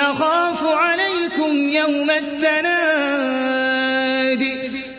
أخاف عليكم يوم التنادي